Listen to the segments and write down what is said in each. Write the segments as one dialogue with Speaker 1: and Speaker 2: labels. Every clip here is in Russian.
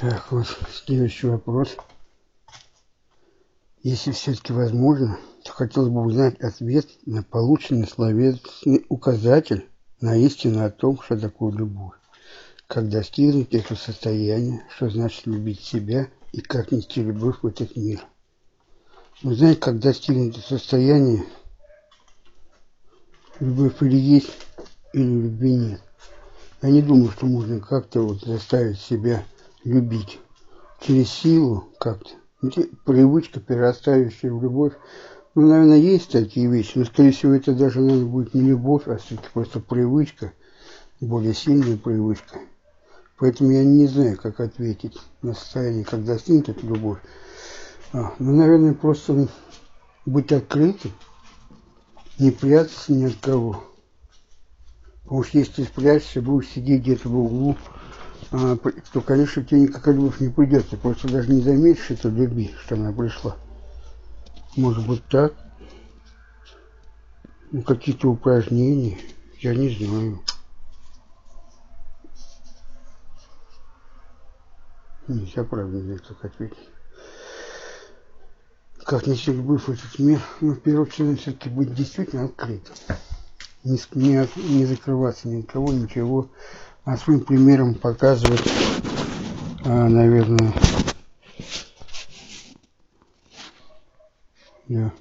Speaker 1: Так, вот следующий вопрос. Если все-таки возможно, то хотелось бы узнать ответ на полученный словесный указатель на истину о том, что такое любовь. Как достигнуть этого состояния, что значит любить себя и как нести любовь в этот мир. Вы знаете, как достигнуть это состояние, любовь или есть, или любви нет. Я не думаю, что можно как-то вот заставить себя любить через силу как-то. Привычка, перерастающая в любовь. Ну, наверное, есть такие вещи, но, скорее всего, это даже, наверное, будет не любовь, а все-таки просто привычка, более сильная привычка. Поэтому я не знаю, как ответить на состояние, как достигнуть эту любовь. А, ну, наверное, просто быть открытым, не прятаться ни от кого. Потому что если ты спрячешься, будешь сидеть где-то в углу, то, конечно, тебе никакая любовь не придет. Ты просто даже не заметишь этой любви, что она пришла. Может быть так? Ну, какие-то упражнения, я не знаю. Нельзя правильно как ответить. Как нести любовь в этот мир? Ну, в первую очередь, все-таки быть действительно открытым. Не, не, не закрываться ни от кого, ничего а своим примером показывать, а, наверное, я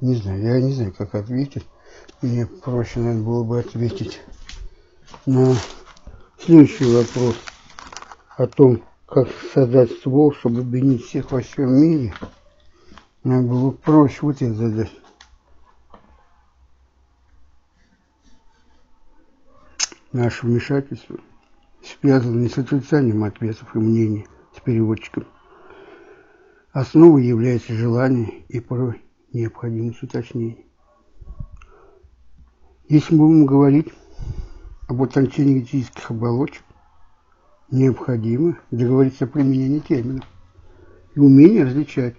Speaker 1: не знаю, я не знаю, как ответить. Мне проще, наверное, было бы ответить на следующий вопрос о том, как создать ствол, чтобы объединить всех во всем мире. Мне было проще вот это задать. Наше вмешательство связано не с отрицанием ответов и мнений с переводчиком. Основой является желание и порой необходимость уточнений. Если мы будем говорить об утончении физических оболочек, необходимо договориться о применении терминов и умение различать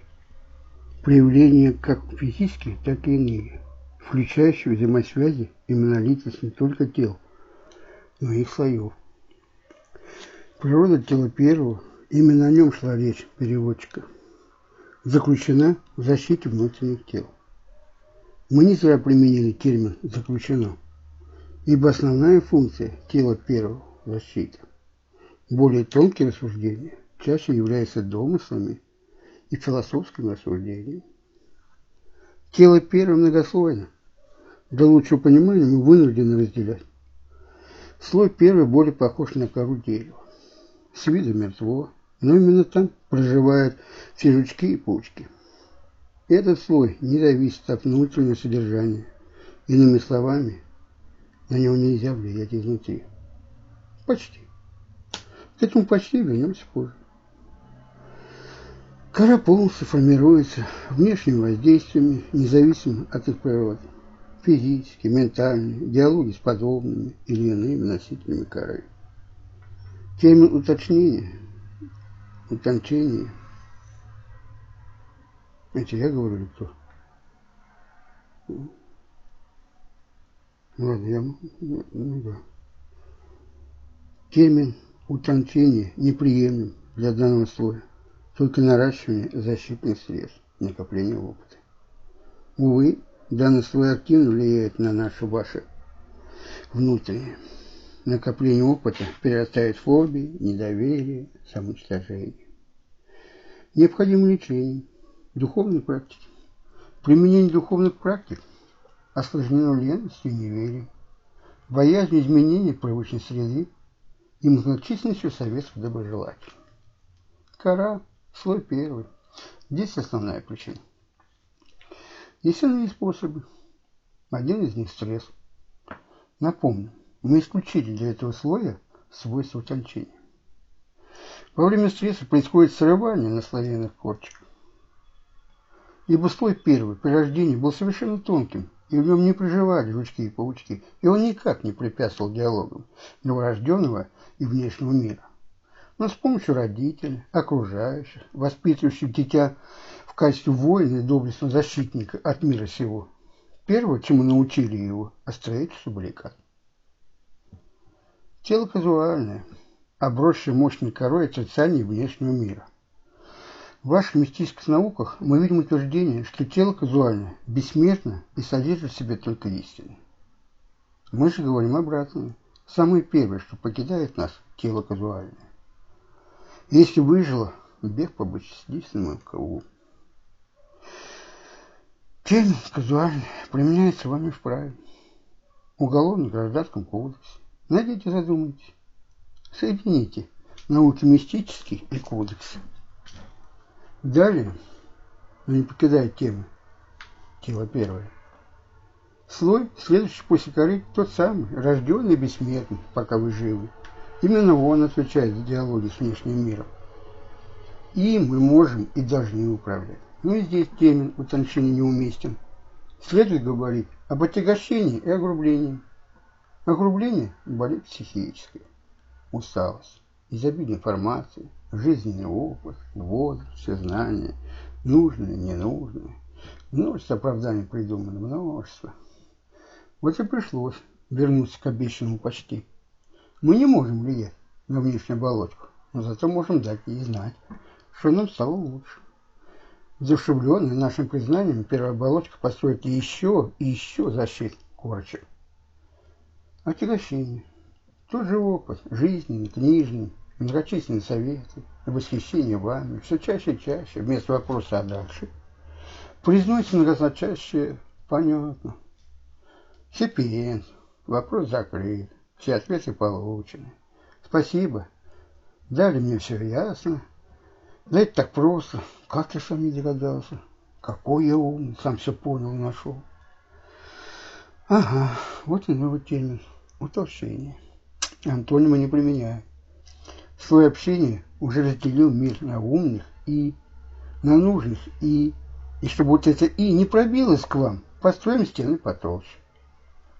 Speaker 1: проявления как физические, так и иные, включающие взаимосвязи и монолитность не только тел, но и слоев. Природа тела первого, именно о нем шла речь переводчика, заключена в защите внутренних тел. Мы не зря применили термин «заключено», ибо основная функция тела первого – защита. Более тонкие рассуждения чаще являются домыслами и философским рассуждением. Тело первое многослойно. Для лучшего понимания мы вынуждены разделять Слой первый более похож на кору дерева. С виду мертво, но именно там проживают все жучки и паучки. Этот слой не зависит от внутреннего содержания. Иными словами, на него нельзя влиять изнутри. Почти. К этому почти вернемся позже. Кора полностью формируется внешними воздействиями, независимо от их природы физические, ментальные, диалоги с подобными или иными носителями коры. Термин уточнения, утончения. Это я говорю или кто? Ладно, я... Ну да. Термин утончение неприемлем для данного слоя. Только наращивание защитных средств, накопление опыта. Увы, Данный слой активно влияет на наше ваше внутреннее. Накопление опыта перерастает фобии, недоверие, самоуничтожение. Необходимо лечение, духовной практики. Применение духовных практик осложнено ленностью и неверием, боязнью изменения привычной среды и многочисленностью советов доброжелателей. Кора, слой первый. Здесь основная причина. Есть иные способы. Один из них – стресс. Напомню, мы исключили для этого слоя свойства утончения. Во время стресса происходит срывание наслоенных корчиков. Ибо слой первый при рождении был совершенно тонким, и в нем не проживали жучки и паучки, и он никак не препятствовал диалогам новорожденного и внешнего мира. Но с помощью родителей, окружающих, воспитывающих дитя качестве воина и доблестного защитника от мира сего. Первое, чему научили его, о строительстве баррикад. Тело казуальное, обросший мощной корой отрицания внешнего мира. В ваших мистических науках мы видим утверждение, что тело казуальное бессмертно и содержит в себе только истину. Мы же говорим обратное. Самое первое, что покидает нас, тело казуальное. Если выжило, бег по бесчисленному КУ. Термин казуальный применяется вами вправе. Уголовно-гражданском кодексе. Найдите, задумайтесь. Соедините науки мистический и кодекс. Далее, но не покидая темы, тело первое. Слой, следующий после коры, тот самый, рожденный и бессмертный, пока вы живы. Именно он отвечает за диалоги с внешним миром. Им мы можем и должны управлять. Но и здесь термин утончения неуместен. Следует говорить об отягощении и огрублении. Огрубление – болезнь психическая, усталость, изобилие информации, жизненный опыт, возраст, все знания, нужное, ненужное. Множество оправданий придумано, множество. Вот и пришлось вернуться к обещанному почти. Мы не можем влиять на внешнюю оболочку, но зато можем дать ей знать, что нам стало лучше. Зашевленный нашим признанием, первая оболочка построит еще и еще защит корочек. Отягощение. Тот же опыт, жизненный, книжный, многочисленные советы, восхищение вами, все чаще и чаще, вместо вопроса «а дальше?» произносится многозначащее «понятно». Сепиен, вопрос закрыт, все ответы получены. Спасибо, дали мне все ясно. Да это так просто, как ты сам не догадался? Какой я умный, сам все понял нашел. Ага, вот и новый термин. Утолщение. Антонима не применяю. Слой общения уже разделил мир на умных и на нужных и. И чтобы вот это и не пробилось к вам, построим стены потолще.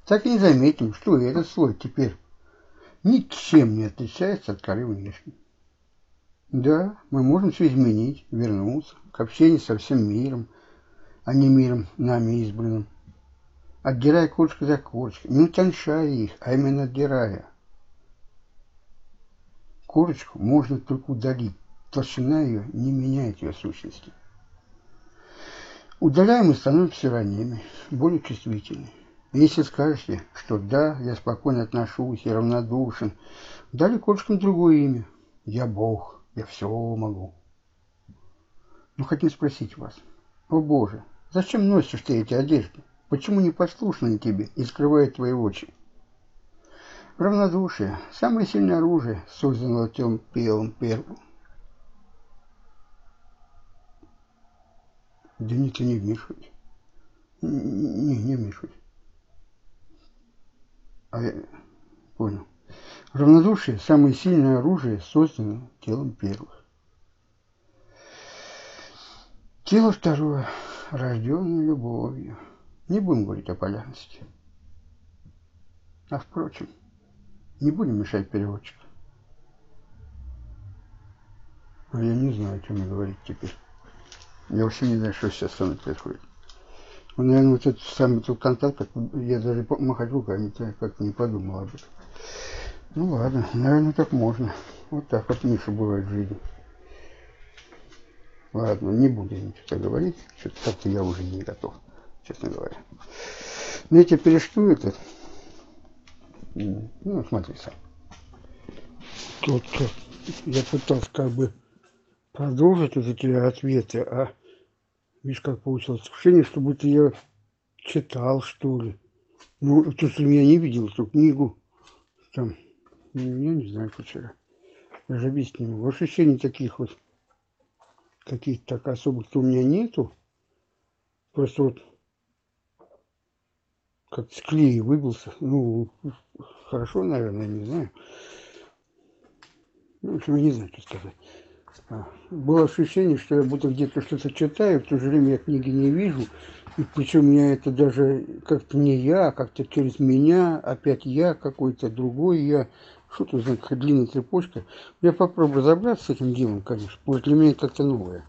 Speaker 1: Так и не заметим, что этот слой теперь ничем не отличается от коры внешней. Да, мы можем все изменить, вернуться к общению со всем миром, а не миром нами избранным. Отдирая курочку за курочкой, не утончая их, а именно отдирая – Корочку можно только удалить. Толщина ее не меняет ее сущности. Удаляем и становимся ранними, более чувствительны. Если скажете, что да, я спокойно отношусь, я равнодушен, дали кошкам другое имя. Я Бог, я все могу. Но хотим спросить вас, о Боже, зачем носишь ты эти одежды? Почему не послушны тебе и скрывают твои очи? Равнодушие – самое сильное оружие, созданного тем Пелом Первым. Да ты не вмешивайся. Не, не вмешивайся. А я понял. Равнодушие – самое сильное оружие, созданное телом первых. Тело второе, рожденное любовью. Не будем говорить о полярности. А впрочем, не будем мешать переводчику. А я не знаю, о чем говорить теперь. Я вообще не знаю, что сейчас со мной происходит. Ну, наверное, вот этот самый тут контакт, как я даже махать руками как-то не подумал об этом. Ну ладно, наверное, так можно. Вот так вот Миша бывает в жизни. Ладно, не будем что-то говорить. Что-то как-то я уже не готов, честно говоря. Ну, я теперь перешту это. Ну, смотри сам. Тут я пытался как бы продолжить вот эти ответы, а видишь, как получилось ощущение, что будто я читал, что ли. Ну, то, что меня не видел, эту книгу, там, я не знаю, вчера. Даже объяснить не могу. Ощущений таких вот, каких-то так особых-то у меня нету. Просто вот как с клея выбился. Ну, хорошо, наверное, не знаю. Ну, в общем, я не знаю, что сказать. А, было ощущение, что я будто где-то что-то читаю, в то же время я книги не вижу. И причем меня это даже как-то не я, а как-то через меня, опять я, какой-то другой я. Что-то за длинная цепочка. Я попробую разобраться с этим делом, конечно. Может, для меня как-то новое.